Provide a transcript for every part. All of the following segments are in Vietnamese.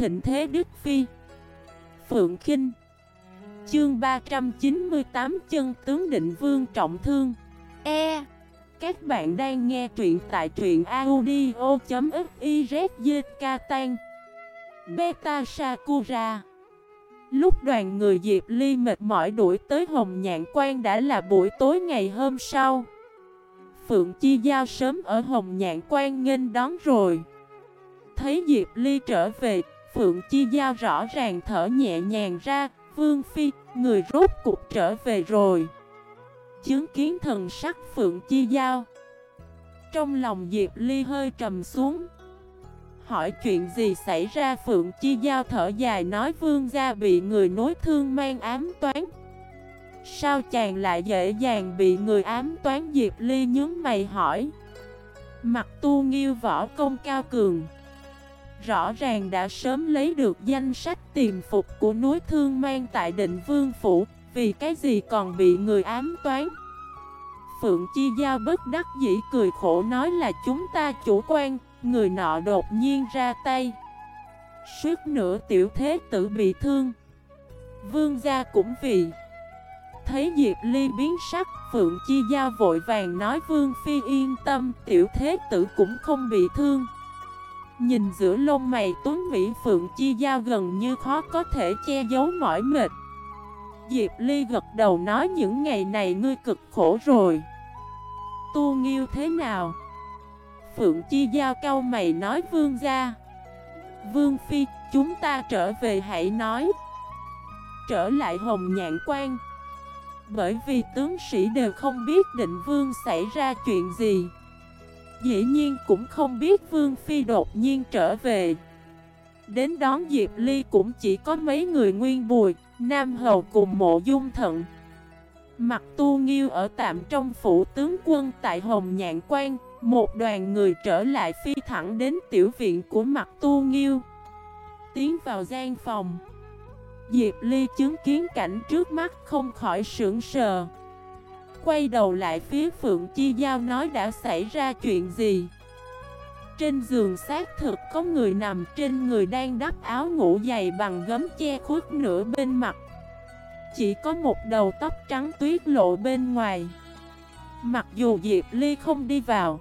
thịnh thế Đức Phi. Phượng Kinh. Chương 398 Chân tướng định vương trọng thương. E. Các bạn đang nghe truyện tại truyện audio.xyzk tan. Beta Sakura. Lúc đoàn người Diệp Ly mệt mỏi đuổi tới Hồng Nhạn Quan đã là buổi tối ngày hôm sau. Phượng Chi Giao sớm ở Hồng Nhạn Quan nghênh đón rồi. Thấy Diệp Ly trở về Phượng Chi Giao rõ ràng thở nhẹ nhàng ra Vương Phi, người rốt cuộc trở về rồi. Chứng kiến thần sắc Phượng Chi Giao Trong lòng Diệp Ly hơi trầm xuống. Hỏi chuyện gì xảy ra? Phượng Chi Giao thở dài nói vương gia bị người nối thương mang ám toán. Sao chàng lại dễ dàng bị người ám toán? Diệp Ly nhướng mày hỏi. Mặt tu nghiêu võ công cao cường Rõ ràng đã sớm lấy được danh sách tiềm phục của núi thương mang tại định vương phủ, Vì cái gì còn bị người ám toán? Phượng Chi Giao bất đắc dĩ cười khổ nói là chúng ta chủ quan, Người nọ đột nhiên ra tay. Suốt nửa tiểu thế tử bị thương. Vương gia cũng vì Thấy Diệp Ly biến sắc, Phượng Chi Giao vội vàng nói Vương Phi yên tâm, Tiểu thế tử cũng không bị thương. Nhìn giữa lông mày tuấn Mỹ Phượng Chi Giao gần như khó có thể che giấu mỏi mệt. Diệp Ly gật đầu nói những ngày này ngươi cực khổ rồi. Tu nghiêu thế nào? Phượng Chi Giao cau mày nói vương gia. Vương Phi, chúng ta trở về hãy nói. Trở lại Hồng Nhạn Quan. Bởi vì tướng sĩ đều không biết định vương xảy ra chuyện gì. Dĩ nhiên cũng không biết Vương Phi đột nhiên trở về. Đến đón Diệp Ly cũng chỉ có mấy người nguyên bùi, Nam Hầu cùng mộ dung thận. Mặt tu nghiêu ở tạm trong phủ tướng quân tại Hồng Nhạn Quan, Một đoàn người trở lại phi thẳng đến tiểu viện của mặt tu nghiêu. Tiến vào gian phòng. Diệp Ly chứng kiến cảnh trước mắt không khỏi sững sờ. Quay đầu lại phía Phượng Chi Giao nói đã xảy ra chuyện gì? Trên giường xác thực có người nằm, trên người đang đắp áo ngủ dày bằng gấm che khuất nửa bên mặt. Chỉ có một đầu tóc trắng tuyết lộ bên ngoài. Mặc dù Diệp Ly không đi vào,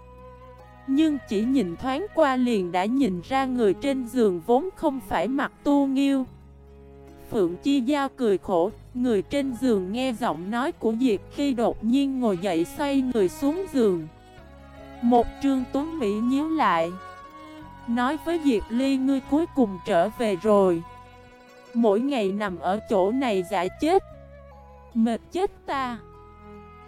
Nhưng chỉ nhìn thoáng qua liền đã nhìn ra người trên giường vốn không phải mặt tu nghiêu. Phượng Chi Giao cười khổ, người trên giường nghe giọng nói của Diệp khi đột nhiên ngồi dậy xoay người xuống giường. Một trương tuấn Mỹ nhíu lại. Nói với Diệp Ly ngươi cuối cùng trở về rồi. Mỗi ngày nằm ở chỗ này giả chết. Mệt chết ta.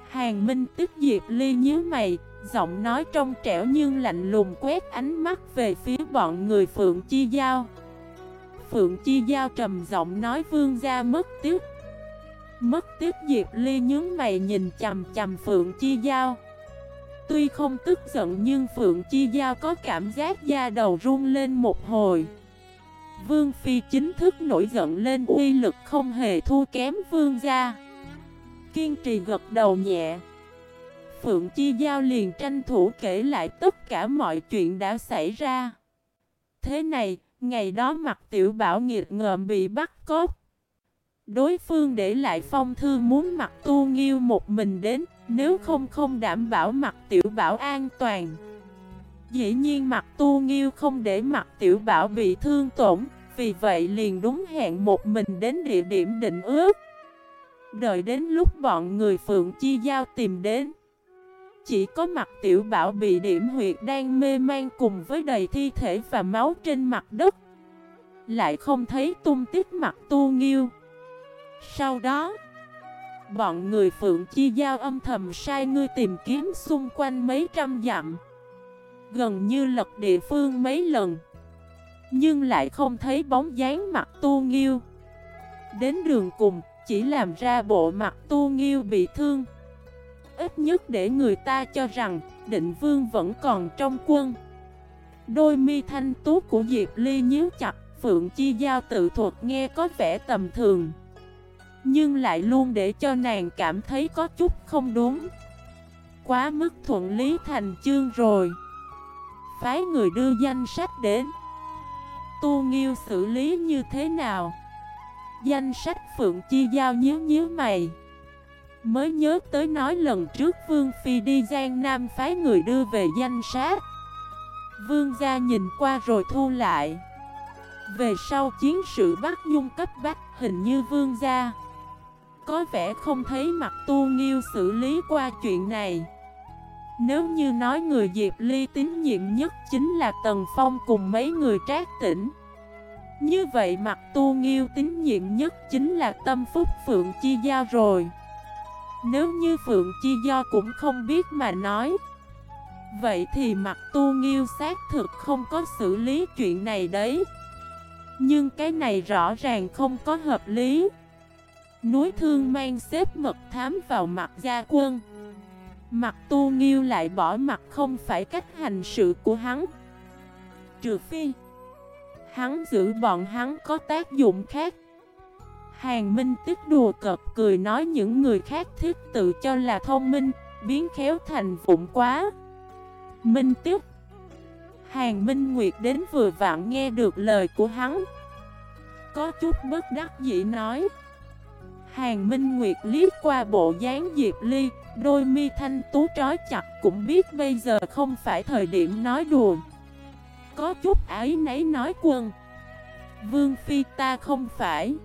Hàng Minh tức Diệp Ly nhíu mày, giọng nói trong trẻo nhưng lạnh lùng quét ánh mắt về phía bọn người Phượng Chi Giao. Phượng Chi Giao trầm giọng nói vương gia mất tiếc Mất tiếc Diệp Ly nhướng mày nhìn chầm chầm Phượng Chi Giao. Tuy không tức giận nhưng Phượng Chi Giao có cảm giác da đầu run lên một hồi. Vương Phi chính thức nổi giận lên uy lực không hề thua kém vương gia. Kiên trì gật đầu nhẹ. Phượng Chi Giao liền tranh thủ kể lại tất cả mọi chuyện đã xảy ra. Thế này, Ngày đó mặt tiểu bảo nghiệt ngợm bị bắt cốt. Đối phương để lại phong thư muốn mặt tu nghiêu một mình đến, Nếu không không đảm bảo mặt tiểu bảo an toàn. Dĩ nhiên mặt tu nghiêu không để mặt tiểu bảo bị thương tổn, Vì vậy liền đúng hẹn một mình đến địa điểm định ước. Đợi đến lúc bọn người Phượng Chi Giao tìm đến chỉ có mặt tiểu bảo bị điểm huyệt đang mê man cùng với đầy thi thể và máu trên mặt đất. Lại không thấy tung tích mặt tu nghiêu. Sau đó, Bọn người Phượng Chi Giao âm thầm sai ngươi tìm kiếm xung quanh mấy trăm dặm. Gần như lật địa phương mấy lần, Nhưng lại không thấy bóng dáng mặt tu nghiêu. Đến đường cùng, chỉ làm ra bộ mặt tu nghiêu bị thương ít nhất để người ta cho rằng định vương vẫn còn trong quân. Đôi mi thanh tú của Diệp Ly nhíu chặt, Phượng Chi Giao tự thuật nghe có vẻ tầm thường. Nhưng lại luôn để cho nàng cảm thấy có chút không đúng. Quá mức thuận lý thành chương rồi. Phái người đưa danh sách đến. tu nghiêu xử lý như thế nào Danh sách Phượng Chi Giao nhíu nhíu mày Mới nhớ tới nói lần trước Vương Phi đi Giang Nam phái người đưa về danh sát Vương gia nhìn qua rồi thu lại. Về sau chiến sự bắt nhung cấp bách, hình như vương gia Có vẻ không thấy mặt tu nghiêu xử lý qua chuyện này. Nếu như nói người Diệp Ly tín nhiệm nhất chính là Tần Phong cùng mấy người trác tỉnh Như vậy mặt tu nghiêu tín nhiệm nhất chính là tâm phúc Phượng Chi Giao rồi. Nếu như Phượng Chi do cũng không biết mà nói, Vậy thì mặt tu nghiêu xác thực không có xử lý chuyện này đấy. Nhưng cái này rõ ràng không có hợp lý. Núi thương mang xếp mật thám vào mặt gia quân. Mặt tu nghiêu lại bỏ mặt không phải cách hành sự của hắn. Trừ phi, Hắn giữ bọn hắn có tác dụng khác. Hàng Minh tức đùa cợt cười nói những người khác thiết tự cho là thông minh, Biến khéo thành vụng quá. Minh tức. Hàng Minh Nguyệt đến vừa vặn nghe được lời của hắn. Có chút bất đắc dĩ nói. Hàng Minh Nguyệt liếc qua bộ dáng Diệp Ly, Đôi mi thanh tú trói chặt cũng biết bây giờ không phải thời điểm nói đùa. Có chút ái nấy nói quân Vương Phi ta không phải.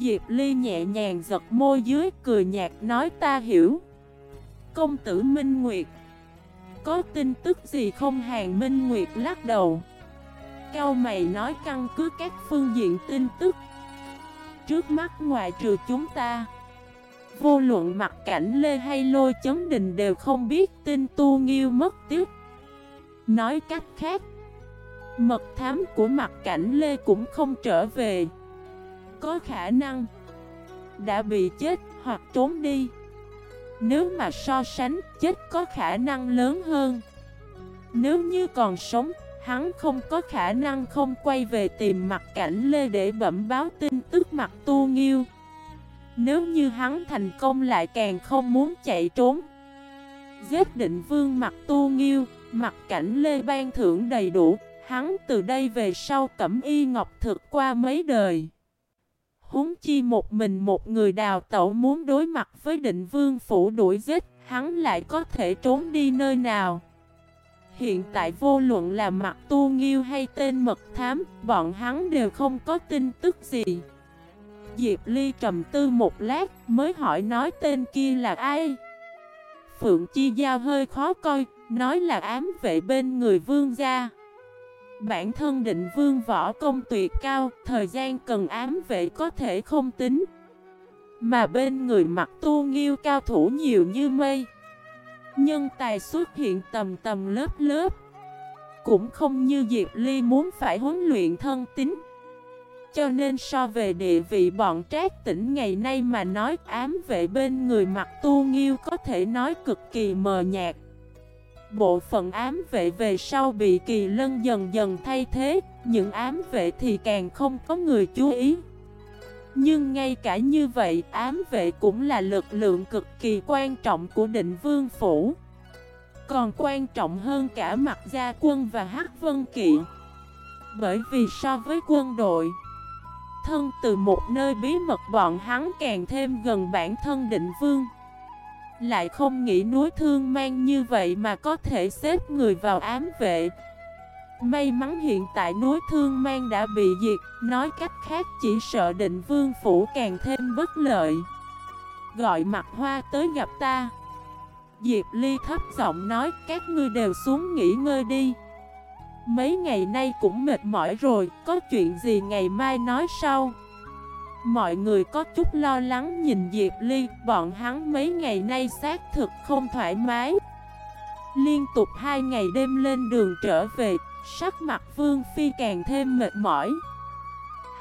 Diệp Ly nhẹ nhàng giật môi dưới cười nhạt nói, ta hiểu. Công tử Minh Nguyệt, có tin tức gì không? Hàng Minh Nguyệt lắc đầu. Cao mày nói căn cứ các phương diện tin tức. Trước mắt ngoại trừ chúng ta, Vô luận mặt cảnh Lê hay Lôi Chấn Đình đều không biết tin tu nghiêu mất tiếc Nói cách khác, Mật thám của mặt cảnh Lê cũng không trở về. Có khả năng Đã bị chết hoặc trốn đi. Nếu mà so sánh, chết có khả năng lớn hơn. Nếu như còn sống, hắn không có khả năng không quay về tìm mặt cảnh Lê để bẩm báo tin tức mặt tu nghiêu. Nếu như hắn thành công lại càng không muốn chạy trốn. Giết định vương mặt tu nghiêu, mặt cảnh Lê ban thưởng đầy đủ Hắn từ đây về sau cẩm y ngọc thực qua mấy đời. Húng chi một mình một người đào tẩu muốn đối mặt với định vương phủ đuổi giết, hắn lại có thể trốn đi nơi nào. Hiện tại vô luận là mặt tu nghiêu hay tên mật thám, bọn hắn đều không có tin tức gì. Diệp Ly trầm tư một lát mới hỏi nói tên kia là ai. Phượng Chi Giao hơi khó coi, nói là ám vệ bên người vương gia. Bản thân định vương võ công tuyệt cao, thời gian cần ám vệ có thể không tính. Mà bên người mặt tu nghiêu cao thủ nhiều như mây. Nhân tài xuất hiện tầm tầm lớp lớp. Cũng không như Diệp Ly muốn phải huấn luyện thân tính. Cho nên so về địa vị bọn trác tỉnh ngày nay mà nói ám vệ bên người mặt tu nghiêu có thể nói cực kỳ mờ nhạt. Bộ phận ám vệ về sau bị kỳ lân dần dần thay thế, những ám vệ thì càng không có người chú ý. Nhưng ngay cả như vậy, ám vệ cũng là lực lượng cực kỳ quan trọng của định vương phủ. Còn quan trọng hơn cả mặt gia quân và hắc vân kỵ. Bởi vì so với quân đội, thân từ một nơi bí mật bọn hắn càng thêm gần bản thân định vương. Lại không nghĩ núi thương mang như vậy mà có thể xếp người vào ám vệ. May mắn hiện tại núi thương mang đã bị diệt, Nói cách khác chỉ sợ định vương phủ càng thêm bất lợi. Gọi mặt hoa tới gặp ta. Diệp Ly thấp giọng nói, các ngươi đều xuống nghỉ ngơi đi. Mấy ngày nay cũng mệt mỏi rồi, Có chuyện gì ngày mai nói sau. Mọi người có chút lo lắng nhìn Diệp Ly, bọn hắn mấy ngày nay xác thực không thoải mái. Liên tục hai ngày đêm lên đường trở về, sắc mặt Vương Phi càng thêm mệt mỏi.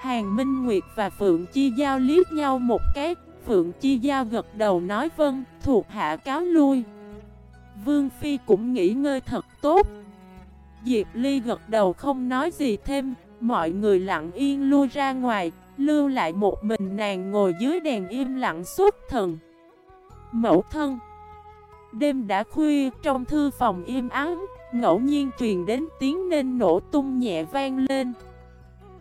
Hàng Minh Nguyệt và Phượng Chi Giao liếc nhau một cái, Phượng Chi Giao gật đầu nói vâng, thuộc hạ cáo lui. Vương Phi cũng nghỉ ngơi thật tốt. Diệp Ly gật đầu không nói gì thêm, mọi người lặng yên lui ra ngoài, Lưu lại một mình nàng ngồi dưới đèn im lặng suốt thần. Mẫu thân. Đêm đã khuya, trong thư phòng im ắng, Ngẫu nhiên truyền đến tiếng nên nổ tung nhẹ vang lên.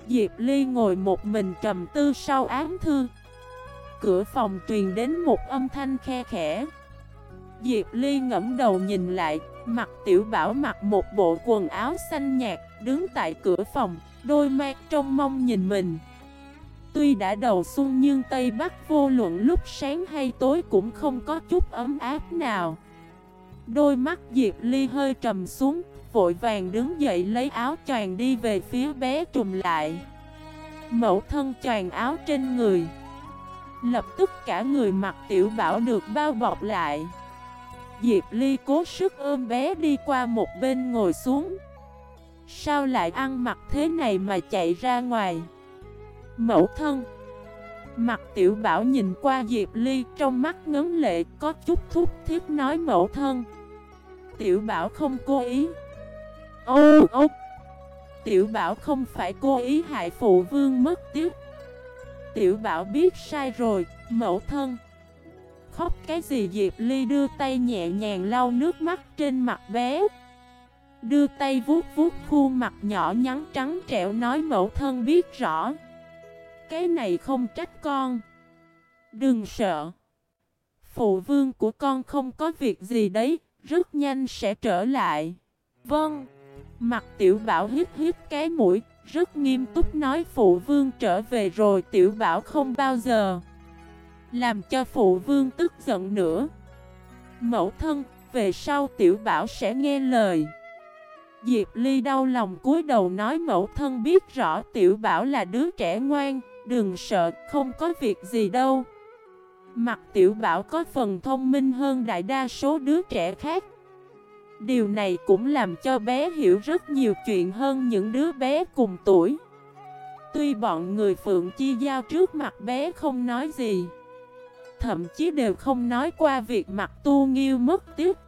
Diệp Ly ngồi một mình trầm tư sau án thư. Cửa phòng truyền đến một âm thanh khe khẽ. Diệp Ly ngẫm đầu nhìn lại Mặt tiểu bảo mặc một bộ quần áo xanh nhạt, Đứng tại cửa phòng, Đôi mắt trong mong nhìn mình. Tuy đã đầu xuân nhưng Tây Bắc vô luận lúc sáng hay tối cũng không có chút ấm áp nào. Đôi mắt Diệp Ly hơi trầm xuống, Vội vàng đứng dậy lấy áo choàng đi về phía bé trùm lại. Mẫu thân choàng áo trên người. Lập tức cả người mặc tiểu bảo được bao bọc lại. Diệp Ly cố sức ôm bé đi qua một bên ngồi xuống. Sao lại ăn mặc thế này mà chạy ra ngoài? Mẫu thân. Mặt tiểu bảo nhìn qua Diệp Ly trong mắt ngấn lệ có chút thúc thiết nói mẫu thân. Tiểu bảo không cố ý. Ô ô. Tiểu bảo không phải cố ý hại phụ vương mất tiếc. Tiểu bảo biết sai rồi, mẫu thân. Khóc cái gì Diệp Ly đưa tay nhẹ nhàng lau nước mắt trên mặt bé. Đưa tay vuốt vuốt khuôn mặt nhỏ nhắn trắng trẻo nói mẫu thân biết rõ. Cái này không trách con. Đừng sợ. Phụ vương của con không có việc gì đấy, Rất nhanh sẽ trở lại. Vâng. Mặt tiểu bảo hít hít cái mũi, Rất nghiêm túc nói phụ vương trở về rồi, tiểu bảo không bao giờ. Làm cho phụ vương tức giận nữa. Mẫu thân, Về sau tiểu bảo sẽ nghe lời. Diệp Ly đau lòng cúi đầu nói mẫu thân biết rõ tiểu bảo là đứa trẻ ngoan Đừng sợ, không có việc gì đâu. Mặt tiểu bảo có phần thông minh hơn đại đa số đứa trẻ khác. Điều này cũng làm cho bé hiểu rất nhiều chuyện hơn những đứa bé cùng tuổi. Tuy bọn người Phượng Chi Giao trước mặt bé không nói gì, Thậm chí đều không nói qua việc mặt tu nghiêu mất tiếc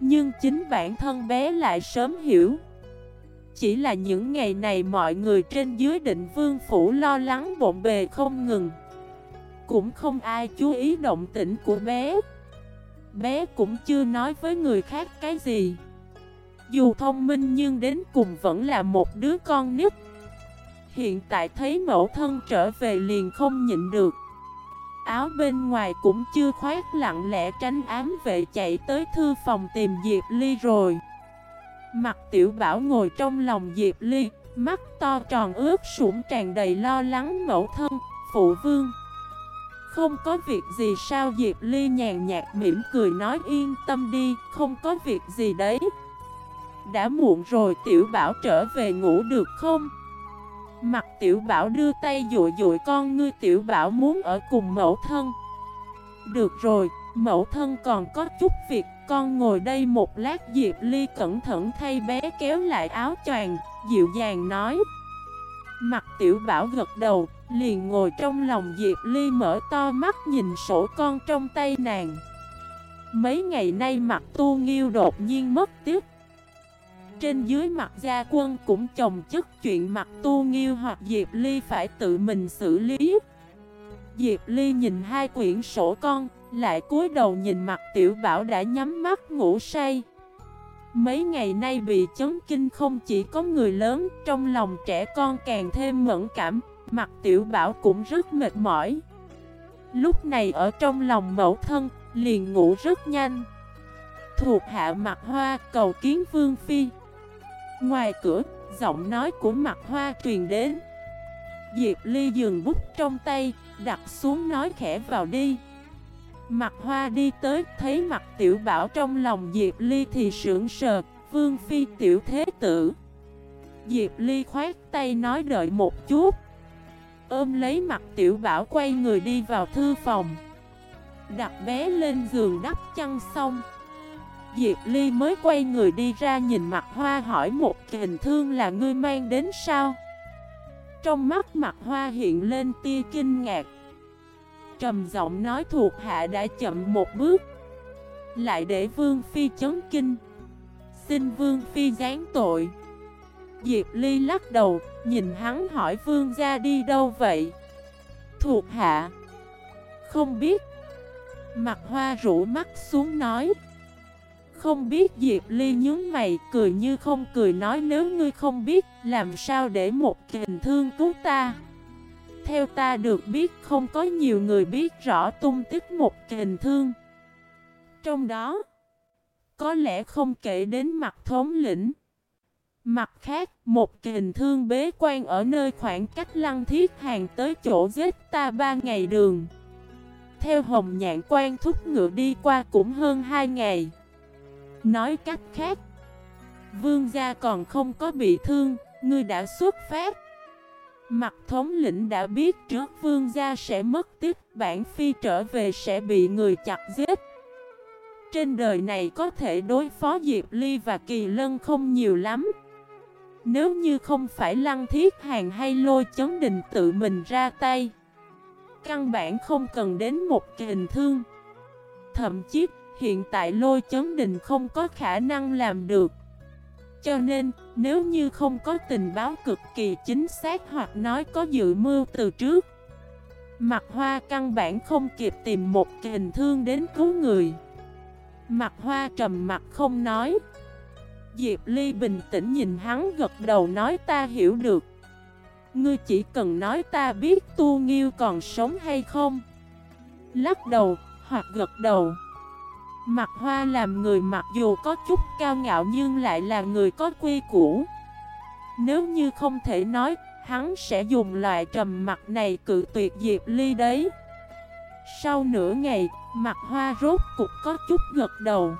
Nhưng chính bản thân bé lại sớm hiểu chỉ là những ngày này mọi người trên dưới định vương phủ lo lắng bộn bề không ngừng. Cũng không ai chú ý động tĩnh của bé. Bé cũng chưa nói với người khác cái gì. Dù thông minh nhưng đến cùng vẫn là một đứa con nít. Hiện tại thấy mẫu thân trở về liền không nhịn được. Áo bên ngoài cũng chưa khoét lặng lẽ tránh ám vệ chạy tới thư phòng tìm Diệp Ly rồi. Mặt tiểu bảo ngồi trong lòng Diệp Ly Mắt to tròn ướt sủng tràn đầy lo lắng mẫu thân, phụ vương. Không có việc gì sao Diệp Ly nhàn nhạt mỉm cười nói yên tâm đi, không có việc gì đấy. Đã muộn rồi tiểu bảo trở về ngủ được không? Mặt tiểu bảo đưa tay dụi dụi con ngươi tiểu bảo muốn ở cùng mẫu thân. Được rồi, mẫu thân còn có chút việc con ngồi đây một lát, Diệp Ly cẩn thận thay bé kéo lại áo choàng, Dịu dàng nói. Mặt tiểu bảo gật đầu, Liền ngồi trong lòng Diệp Ly mở to mắt nhìn sổ con trong tay nàng. Mấy ngày nay mặt tu nghiêu đột nhiên mất tiếc Trên dưới mặt gia quân cũng chồng chất chuyện mặt tu nghiêu hoặc Diệp Ly phải tự mình xử lý. Diệp Ly nhìn hai quyển sổ con lại cúi đầu nhìn mặt tiểu bảo đã nhắm mắt ngủ say. Mấy ngày nay bị chấn kinh không chỉ có người lớn, Trong lòng trẻ con càng thêm mẫn cảm, Mặt tiểu bảo cũng rất mệt mỏi. Lúc này ở trong lòng mẫu thân, Liền ngủ rất nhanh. Thuộc hạ mặt hoa cầu kiến vương phi. Ngoài cửa, Giọng nói của mặt hoa truyền đến. Diệp Ly dừng bút trong tay, Đặt xuống nói khẽ vào đi. Mặt hoa đi tới, Thấy mặt tiểu bảo trong lòng Diệp Ly thì sưởng sờ. Vương phi tiểu thế tử. Diệp Ly khoát tay nói đợi một chút. Ôm lấy mặt tiểu bảo quay người đi vào thư phòng. Đặt bé lên giường đắp chăn xong. Diệp Ly mới quay người đi ra nhìn mặt hoa hỏi một hình thương là ngươi mang đến sao? Trong mắt mặt hoa hiện lên tia kinh ngạc. Trầm giọng nói thuộc hạ đã chậm một bước. Lại để Vương Phi chấn kinh. Xin Vương Phi gián tội. Diệp Ly lắc đầu, nhìn hắn hỏi vương gia đi đâu vậy? Thuộc hạ. Không biết. Mặt hoa rũ mắt xuống nói. Không biết Diệp Ly nhớ mày, cười như không cười nói nếu ngươi không biết, làm sao để một kình thương cứu ta. Theo ta được biết không có nhiều người biết rõ tung tích một hình thương. Trong đó, có lẽ không kể đến mặt thống lĩnh. Mặt khác, một kình thương bế quan ở nơi khoảng cách lăng thiết hàng tới chỗ giết ta ba ngày đường. Theo hồng nhạn quan thúc ngựa đi qua cũng hơn hai ngày. Nói cách khác, vương gia còn không có bị thương, ngươi đã xuất phát. Mặt thống lĩnh đã biết trước vương gia sẽ mất tiếp, bản phi trở về sẽ bị người chặt giết. Trên đời này có thể đối phó Diệp Ly và Kỳ Lân không nhiều lắm. Nếu như không phải Lăng Thiết Hàng hay Lôi Chấn Đình tự mình ra tay Căn bản không cần đến một kình thương Thậm chí hiện tại Lôi Chấn Đình không có khả năng làm được cho nên, nếu như không có tình báo cực kỳ chính xác hoặc nói có dự mưu từ trước Mặt hoa căn bản không kịp tìm một hình thương đến cứu người. Mặt hoa trầm mặt không nói. Diệp Ly bình tĩnh nhìn hắn gật đầu nói ta hiểu được. Ngươi chỉ cần nói ta biết tu nghiêu còn sống hay không? Lắc đầu hoặc gật đầu. Mặt hoa làm người mặc dù có chút cao ngạo nhưng lại là người có quy củ. Nếu như không thể nói Hắn sẽ dùng loại trầm mặt này cự tuyệt Diệp Ly đấy. Sau nửa ngày Mặt hoa rốt cục có chút gật đầu.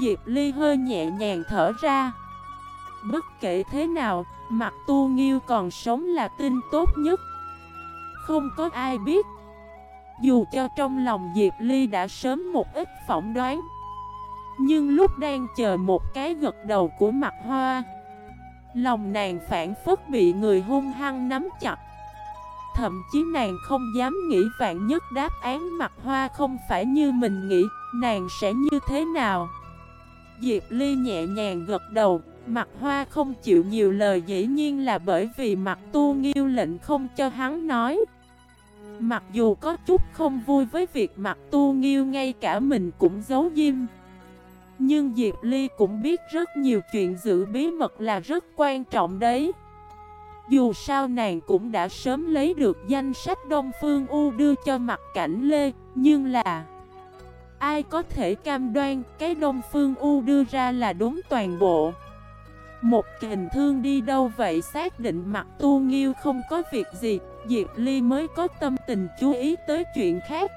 Diệp Ly hơi nhẹ nhàng thở ra. Bất kể thế nào, mặt tu nghiêu còn sống là tin tốt nhất. Không có ai biết dù cho trong lòng Diệp Ly đã sớm một ít phỏng đoán Nhưng lúc đang chờ một cái gật đầu của mặt hoa Lòng nàng phản phất bị người hung hăng nắm chặt Thậm chí nàng không dám nghĩ vạn nhất đáp án mặt hoa không phải như mình nghĩ Nàng sẽ như thế nào Diệp Ly nhẹ nhàng gật đầu, mặt hoa không chịu nhiều lời dĩ nhiên là bởi vì mặt tu nghiêu lệnh không cho hắn nói. Mặc dù có chút không vui với việc mặt tu nghiêu ngay cả mình cũng giấu diêm. Nhưng Diệp Ly cũng biết rất nhiều chuyện giữ bí mật là rất quan trọng đấy. Dù sao nàng cũng đã sớm lấy được danh sách Đông Phương U đưa cho mặt cảnh Lê, nhưng là... Ai có thể cam đoan cái Đông Phương U đưa ra là đúng toàn bộ một kình thương đi đâu vậy xác định mặt tu nghiêu không có việc gì, Diệp Ly mới có tâm tình chú ý tới chuyện khác.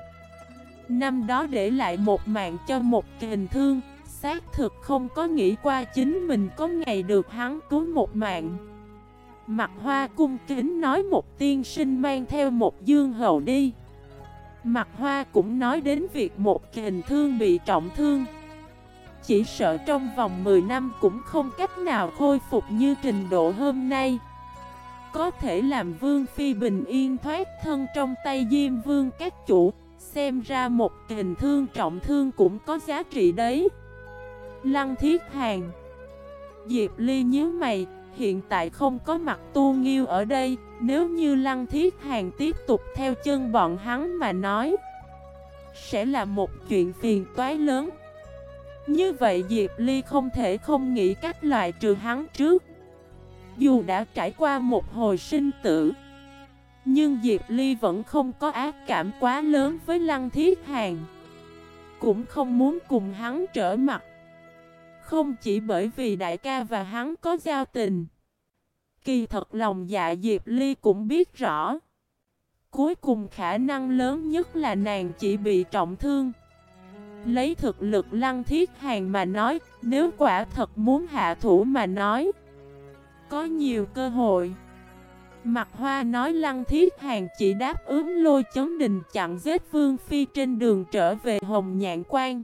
Năm đó để lại một mạng cho một kình thương, Xác thực không có nghĩ qua chính mình có ngày được hắn cứu một mạng. Mặt hoa cung kính nói một tiên sinh mang theo một dương hầu đi. Mặt hoa cũng nói đến việc một kình thương bị trọng thương chỉ sợ trong vòng 10 năm cũng không cách nào khôi phục như trình độ hôm nay. Có thể làm Vương Phi bình yên thoát thân trong tay Diêm Vương các chủ, Xem ra một hình thương trọng thương cũng có giá trị đấy. Lăng Thiết Hàng, Diệp Ly nhớ mày, Hiện tại không có mặt tu nghiêu ở đây, Nếu như lăng thiết hàng tiếp tục theo chân bọn hắn mà nói, Sẽ là một chuyện phiền toái lớn. Như vậy Diệp Ly không thể không nghĩ cách loại trừ hắn trước Dù đã trải qua một hồi sinh tử, Nhưng Diệp Ly vẫn không có ác cảm quá lớn với Lăng Thiết Hàng Cũng không muốn cùng hắn trở mặt không chỉ bởi vì đại ca và hắn có giao tình. Kỳ thật lòng dạ Diệp Ly cũng biết rõ. Cuối cùng khả năng lớn nhất là nàng chỉ bị trọng thương. Lấy thực lực lăng thiết hàng mà nói, nếu quả thật muốn hạ thủ mà nói. Có nhiều cơ hội. Mặt hoa nói lăng thiết hàng chỉ đáp ứng lôi chấn đình chặn giết Vương Phi trên đường trở về Hồng Nhạn Quan.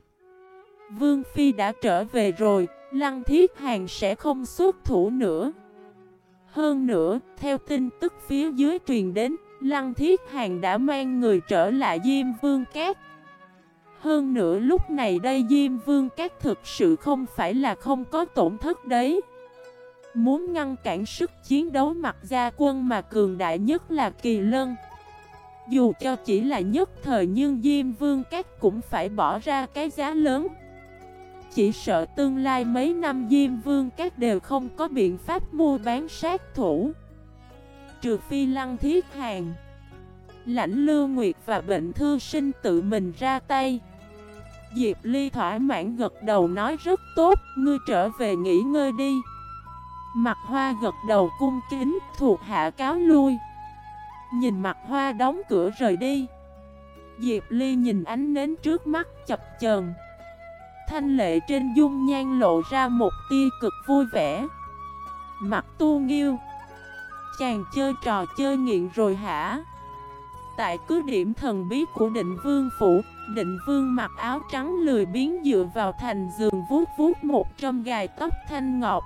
Vương Phi đã trở về rồi, Lăng Thiết Hàng sẽ không xuất thủ nữa. Hơn nữa, theo tin tức phía dưới truyền đến, Lăng Thiết Hàng đã mang người trở lại Diêm Vương Cát. Hơn nữa lúc này đây Diêm Vương Cát thực sự không phải là không có tổn thất đấy. Muốn ngăn cản sức chiến đấu mặt gia quân mà cường đại nhất là Kỳ Lân. Dù cho chỉ là nhất thời nhưng Diêm Vương Cát cũng phải bỏ ra cái giá lớn. chỉ sợ tương lai mấy năm Diêm Vương các đều không có biện pháp mua bán sát thủ Trừ phi lăng thiết hàng Lãnh Lưu Nguyệt và bệnh thư sinh tự mình ra tay Diệp Ly thỏa mãn gật đầu nói, rất tốt, Ngươi trở về nghỉ ngơi đi. Mặt hoa gật đầu cung kính, thuộc hạ cáo lui. Nhìn mặt hoa đóng cửa rời đi, Diệp Ly nhìn ánh nến trước mắt chập chờn. Thanh lệ trên dung nhan lộ ra một tia cực vui vẻ. Mặt tu nghiêu, Chàng chơi trò chơi nghiện rồi hả? Tại cứ điểm thần bí của định vương phủ Định vương mặc áo trắng lười biến dựa vào thành giường vuốt vuốt một trong gài tóc thanh ngọc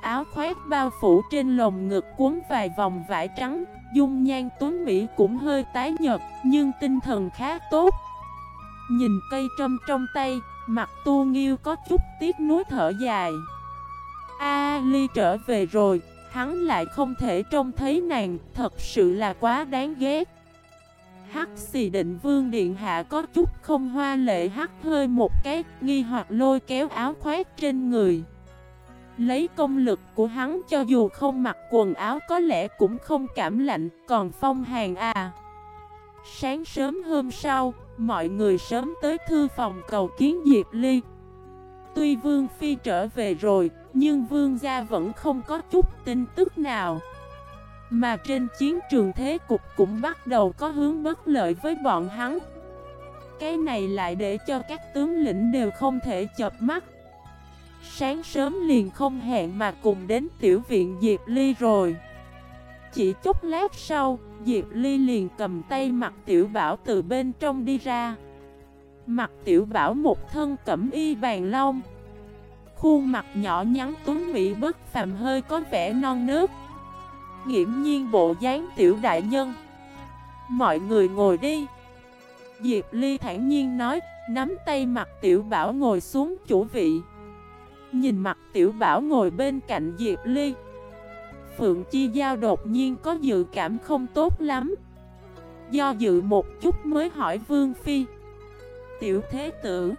Áo khoét bao phủ trên lồng ngực cuốn vài vòng vải trắng, Dung nhan tuấn Mỹ cũng hơi tái nhật Nhưng tinh thần khá tốt. Nhìn cây trâm trong tay, Mặt tu nghiêu có chút tiếc nuối thở dài. A Ly trở về rồi, Hắn lại không thể trông thấy nàng, Thật sự là quá đáng ghét. Hắc xì định vương điện hạ có chút không hoa lệ hắc hơi một cái, Nghi hoặc lôi kéo áo khoét trên người. Lấy công lực của hắn cho dù không mặc quần áo có lẽ cũng không cảm lạnh, Còn phong hàng à. Sáng sớm hôm sau, Mọi người sớm tới thư phòng cầu kiến Diệp Ly. Tuy Vương Phi trở về rồi, Nhưng Vương gia vẫn không có chút tin tức nào. Mà trên chiến trường thế cục cũng bắt đầu có hướng bất lợi với bọn hắn. Cái này lại để cho các tướng lĩnh đều không thể chập mắt. Sáng sớm liền không hẹn mà cùng đến tiểu viện Diệp Ly rồi. Chỉ chút lát sau, Diệp Ly liền cầm tay mặt tiểu bảo từ bên trong đi ra. Mặt tiểu bảo một thân cẩm y bàn long. Khuôn mặt nhỏ nhắn tuấn mỹ bất phàm hơi có vẻ non nước Nghiễm nhiên bộ dáng tiểu đại nhân. Mọi người ngồi đi. Diệp Ly thản nhiên nói, Nắm tay mặt tiểu bảo ngồi xuống chủ vị. Nhìn mặt tiểu bảo ngồi bên cạnh Diệp Ly. Phượng Chi Giao đột nhiên có dự cảm không tốt lắm. Do dự một chút mới hỏi Vương Phi. Tiểu Thế Tử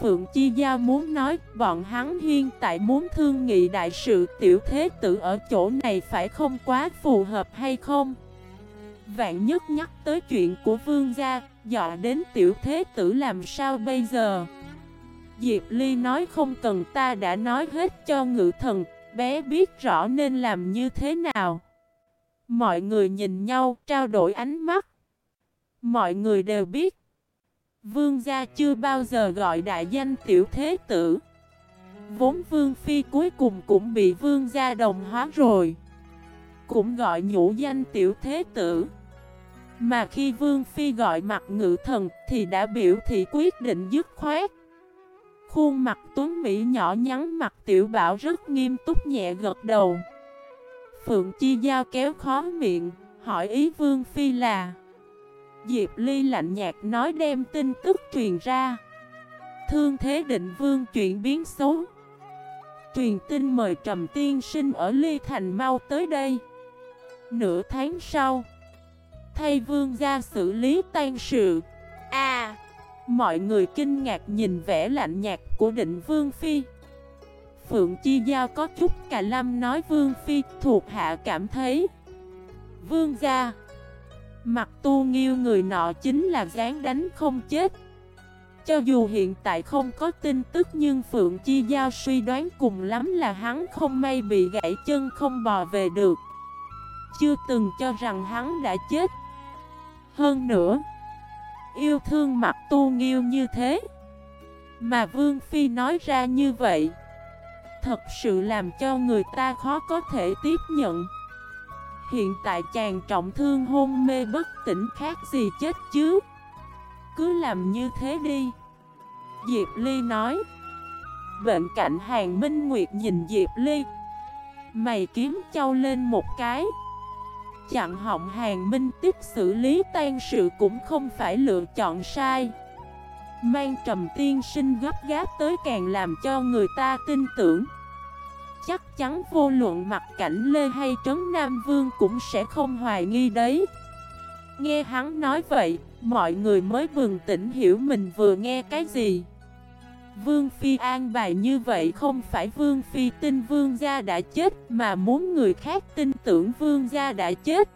Phượng Chi Giao muốn nói, bọn hắn hiện tại muốn thương nghị đại sự, Tiểu Thế Tử ở chỗ này phải không quá phù hợp hay không? Vạn nhất nhắc tới chuyện của Vương gia, Dọa đến Tiểu Thế Tử làm sao bây giờ? Diệp Ly nói, không cần, ta đã nói hết cho ngự thần, Bé biết rõ nên làm như thế nào. Mọi người nhìn nhau, trao đổi ánh mắt. Mọi người đều biết Vương gia chưa bao giờ gọi đại danh tiểu thế tử. Vốn vương phi cuối cùng cũng bị vương gia đồng hóa rồi. Cũng gọi nhũ danh tiểu thế tử. Mà khi vương phi gọi mặt ngự thần thì đã biểu thị quyết định dứt khoát. Khuôn mặt tuấn Mỹ nhỏ nhắn mặt tiểu bảo rất nghiêm túc nhẹ gật đầu. Phượng Chi Giao kéo khó miệng, hỏi ý Vương Phi là Diệp Ly lạnh nhạt nói đem tin tức truyền ra. Thương thế định vương chuyển biến xấu. Truyền tin mời Trầm Tiên Sinh ở Ly Thành mau tới đây. Nửa tháng sau, Thay vương ra xử lý tan sự. À Mọi người kinh ngạc nhìn vẻ lạnh nhạt của định Vương Phi. Phượng Chi Giao có chút cà lâm nói Vương Phi thuộc hạ cảm thấy. Vương gia Mặt tu nghiêu người nọ chính là dáng đánh không chết. Cho dù hiện tại không có tin tức nhưng Phượng Chi Giao suy đoán cùng lắm là hắn không may bị gãy chân không bò về được. Chưa từng cho rằng hắn đã chết. Hơn nữa, yêu thương mặt tu nghiêu như thế, Mà Vương Phi nói ra như vậy, Thật sự làm cho người ta khó có thể tiếp nhận. Hiện tại chàng trọng thương hôn mê bất tỉnh khác gì chết chứ? Cứ làm như thế đi. Diệp Ly nói. Bệnh cạnh hàng Minh Nguyệt nhìn Diệp Ly. Mày kiếm châu lên một cái. Chặn họng hàng minh tiếp xử lý tan sự cũng không phải lựa chọn sai. Mang trầm tiên sinh gấp gáp tới càng làm cho người ta tin tưởng. Chắc chắn vô luận mặt cảnh Lê hay Trấn Nam Vương cũng sẽ không hoài nghi đấy. Nghe hắn nói vậy, mọi người mới bừng tỉnh hiểu mình vừa nghe cái gì. Vương Phi an bài như vậy không phải Vương Phi tin Vương gia đã chết Mà muốn người khác tin tưởng Vương gia đã chết.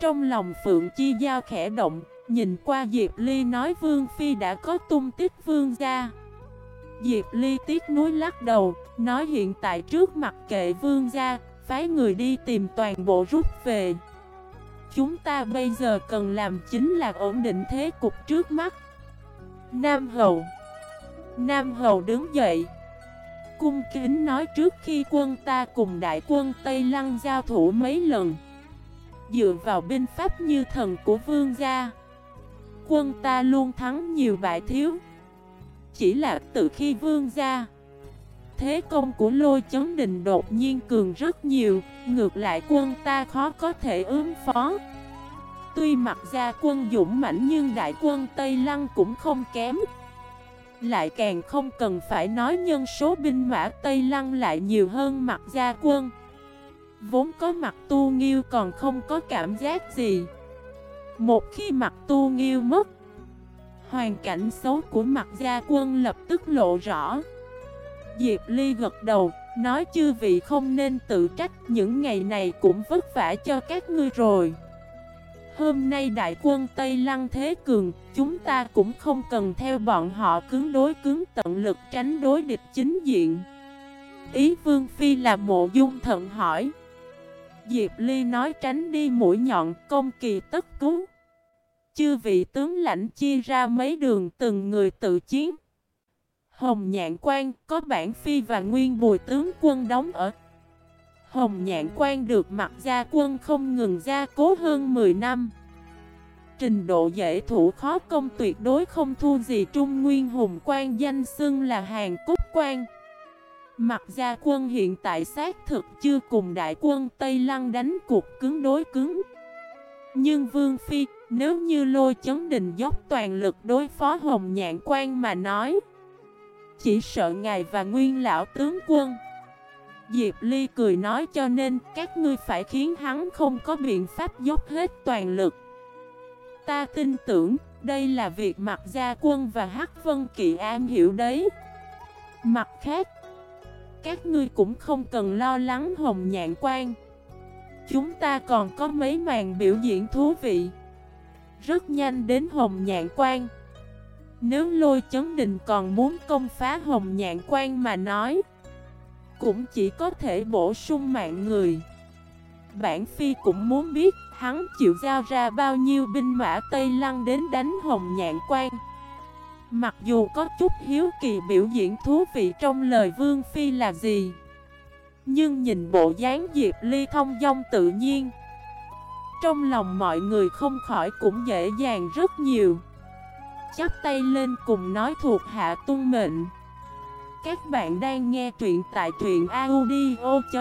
Trong lòng Phượng Chi Giao khẽ động Nhìn qua Diệp Ly nói Vương Phi đã có tung tích Vương gia. Diệp Ly tiếc nuối lắc đầu, Nói hiện tại trước mặt kệ Vương gia, Phái người đi tìm toàn bộ rút về. Chúng ta bây giờ cần làm chính là ổn định thế cục trước mắt. Nam Hậu Nam Hầu đứng dậy. Cung kính nói trước khi quân ta cùng đại quân Tây Lăng giao thủ mấy lần. Dựa vào binh pháp như thần của vương gia, Quân ta luôn thắng nhiều bại thiếu. Chỉ là từ khi vương gia. Thế công của lôi chấn đình đột nhiên cường rất nhiều, Ngược lại quân ta khó có thể ứng phó. Tuy mặt ra quân dũng mãnh nhưng đại quân Tây Lăng cũng không kém. Lại càng không cần phải nói nhân số binh mã Tây Lăng lại nhiều hơn mặt gia quân. Vốn có mặt tu nghiêu còn không có cảm giác gì. Một khi mặt tu nghiêu mất Hoàn cảnh xấu của mặt gia quân lập tức lộ rõ Diệp Ly gật đầu Nói chư vị không nên tự trách Những ngày này cũng vất vả cho các ngươi rồi Hôm nay đại quân Tây Lăng Thế Cường, chúng ta cũng không cần theo bọn họ cứng đối cứng tận lực tránh đối địch chính diện. Ý Vương Phi là mộ dung thận hỏi. Diệp Ly nói tránh đi mũi nhọn công kỳ tất cứu. Chư vị tướng lãnh chia ra mấy đường từng người tự chiến. Hồng Nhạn Quan có bản Phi và Nguyên Bùi tướng quân đóng ở. Hồng Nhạn Quan được mặc gia quân không ngừng gia cố hơn 10 năm. Trình độ dễ thủ khó công tuyệt đối không thua gì Trung Nguyên Hùng Quan danh xưng là hàng cúc quan Mặc gia quân hiện tại xác thực chưa cùng đại quân Tây Lăng đánh cuộc cứng đối cứng. Nhưng Vương Phi nếu như lôi chấn đình dốc toàn lực đối phó Hồng Nhạn Quan mà nói Chỉ sợ ngài và nguyên lão tướng quân Diệp Ly cười nói cho nên các ngươi phải khiến hắn không có biện pháp dốc hết toàn lực. Ta tin tưởng đây là việc mặt gia quân và Hắc Vân Kỵ an hiểu đấy. Mặt khác, các ngươi cũng không cần lo lắng hồng nhạn quan. Chúng ta còn có mấy màn biểu diễn thú vị. Rất nhanh đến hồng nhạn quan. Nếu lôi chấn đình còn muốn công phá hồng nhạn quan mà nói, cũng chỉ có thể bổ sung mạng người Bản Phi cũng muốn biết hắn chịu giao ra bao nhiêu binh mã Tây Lăng đến đánh Hồng Nhạn Quan Mặc dù có chút hiếu kỳ biểu diễn thú vị trong lời Vương Phi là gì, Nhưng nhìn bộ dáng Diệp Ly thông dong tự nhiên trong lòng mọi người không khỏi cũng dễ dàng rất nhiều. Chắp tay lên cùng nói thuộc hạ tung mệnh. Các bạn đang nghe truyện tại truyện audio.fif